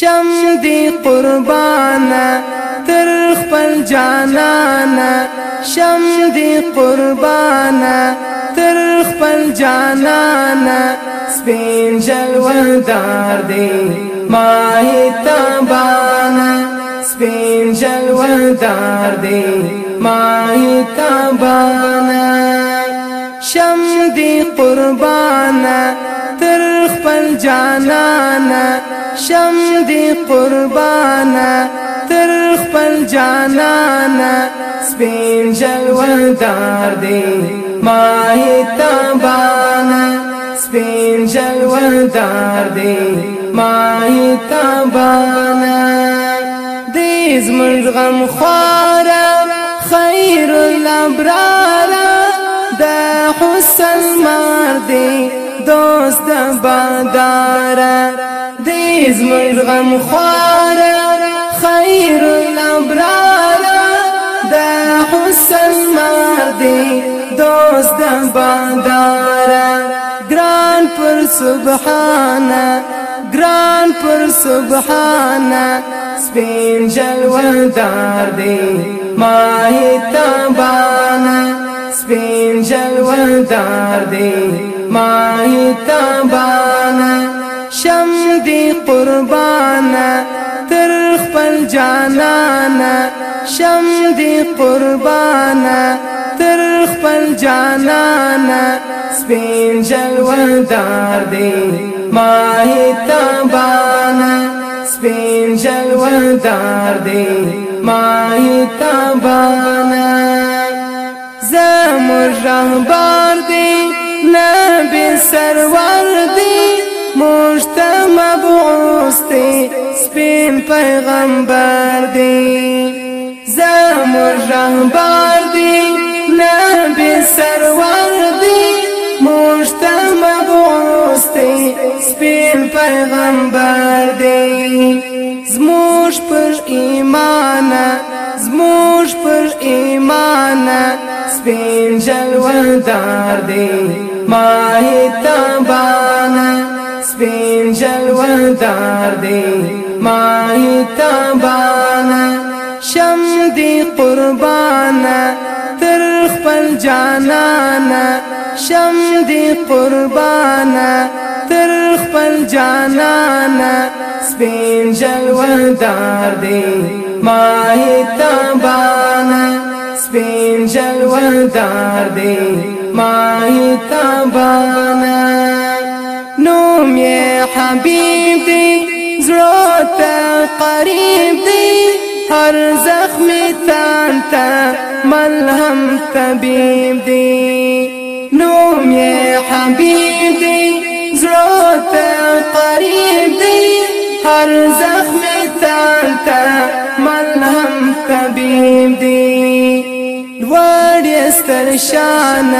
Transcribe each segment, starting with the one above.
شم دی قربانا تر خپل جانانا شم دی قربانا تر خپل جانانا سپین جلوندار دی ماهی تابانا سپین جلوندار دی ماهی تابانا شم دی قربانا در خپل جانانا شم دی قربانا تر خپل جانانا سپین جلوه دار دی ماهی تابانا سپین جلوه دار دی ماهی تابانا دیز من غم خوارا خیر الابرارا دا حسن مار دی دوست بادار دیز من غم خوار خیر الابرار دا حسن مردی دوست بادار گران پر سبحانه گران پر سبحانه سپین جلوه دار دی ماهی تبانه سپین جلوه دار دی ماهی تابانا شم دی قربانا تر خپل جانانا شم دی قربانا تر خپل جانانا سپین جلوه دار دی ماهی تابانا سپین جلوه دار دی ماهی تابانا زمور رهبر دی نبی سرور دی مشت مبعوث دی سپین پیغمبر دی زمور رهبر دی نبی سرور دی مشت مبعوث دی سپین پیغمبر دی زموش پر این سپین جلوه دار دی ماهی تبانا سپین جلوه دار دی ماهی تبانا شم دی قربانا تر خپل جانانا شم دی قربانا تر خپل جانانا سپین جلوه دار دی ماهی تبانا سپین جلوه دار دی ماهی تابانا نوم یې حبیب دی زړه ته قریب دی هر زخم تان ته ملهم طبيب دی نوم یې حبیب دی زړه ته قریب دی هر زخم تان ته ستر شان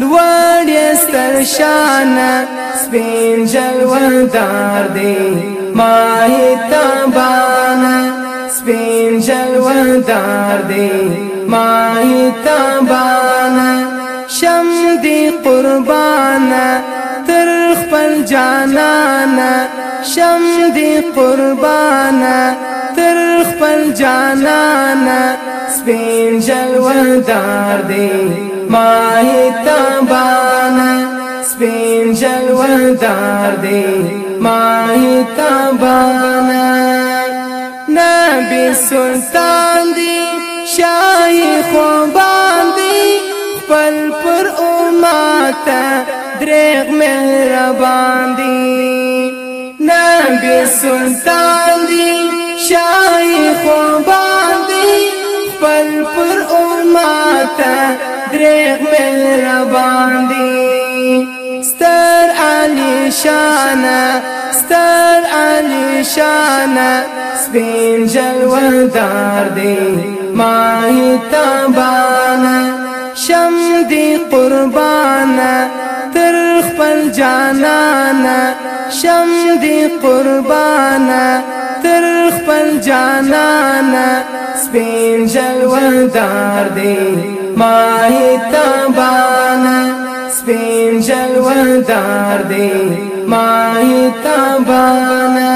لوړ ستر شان سپین جلوه دار دی ماهی تابان سپین جلوه دار دی ماهی تابان شم دی قربان تر خپل جانان شم دی قربان تر خپل جانان سپین جلوه دار دی ماهی تابانا سپین جلوه دار دی ماهی تابانا نبی سلطان دی شاہی خوبان دی خپل پر امتا دریغ مهربان دی نبی سلطان دی شاہی خوبان خپل پر امتا دریغ مل ربان دی ستر علی شانا ستر علی شانا سپین جلوردار دی ماهی تابانا شم دی قربانا تر خپل جانانا شم دی قربانا خاطر خپل جانانا سپین جلوندار دی ماهی تبانا سپین جلوندار دی ماهی تبانا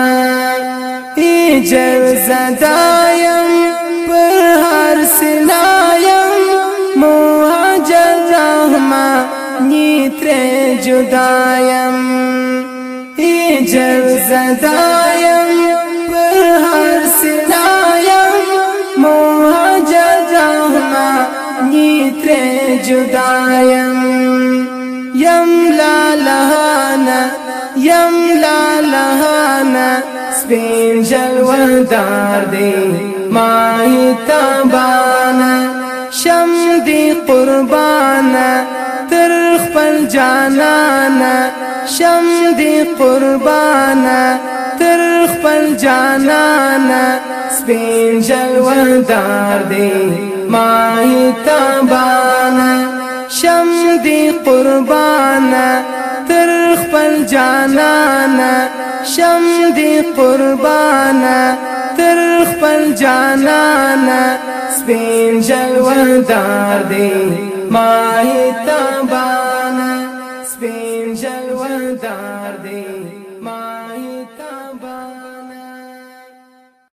ایجل زدایم پر هر سلایم مهاجر رحمانی تر جدایم ایجل زدایم تر جدایم یم لا لهانا یم لا لهانا سپین جلوه دار دی ماهی تابانا شم دی قربانا تر خپل جانانا شم دی قربانا تر خپل جانانا سپین جلوه دار دی ماهی تابانا شم دی قربانا تر خپل جانانا شم دی قربانا تر خپل جانانا سپین جلوه دار دی ماهی تابانا